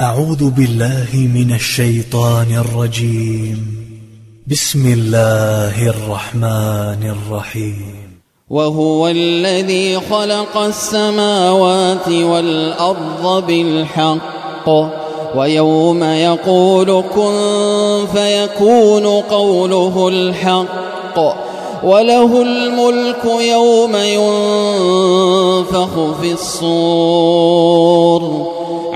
أعوذ بالله من الشيطان الرجيم. بسم الله الرحمن الرحيم. وهو الذي خلق السماوات والأرض بالحق ويوم يقول كن فيكون قوله الحق وله الملك يوم ينفخ في الصور.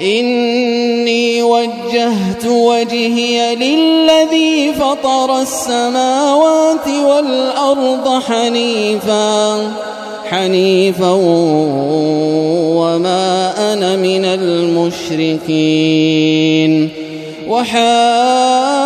إني وجهت وجهي للذي فطر السماوات والأرض حنيفا حنيفا وما أنا من المشركين. وحاجه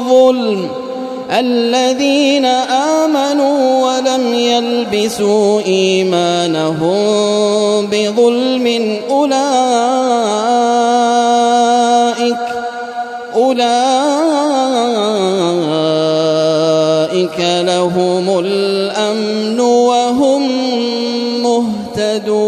بظلم الذين آمنوا ولم يلبسوا إيمانهم بظلم أولئك أولئك لهم الأمن وهم مهتدون